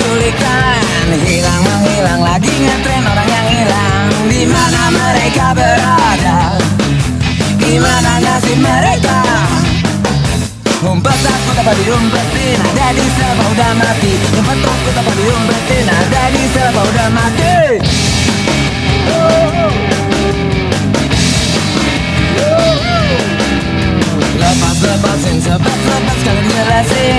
kulikan Hilang menghilang lagi ngetren orang yang hilang. Di mana mereka berada? Gimana nasib mereka? Umpet aku dapat diumpetin Ada di selama udah mati. Umpet aku dapat diumpetin Ada di selama udah mati. Lepas-lepasin sebab lepas kalian jelasin.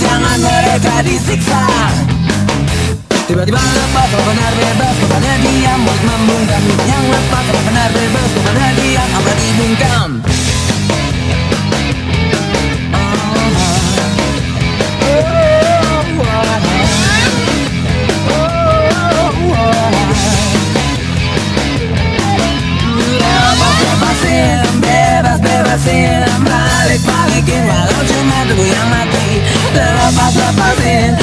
Jangan-jangan mereka disiksa. Tiba-tiba lepas kalau benar bebas. Bukannya diam mulut membungkam. Yang lepas kalau benar bebas. Bukannya diam apa dibungkam? Lepas-lepasin, bebas-bebasin Balik-balikin walau cuma tubuh yang mati Lepas-lepasin, bebas-bebasin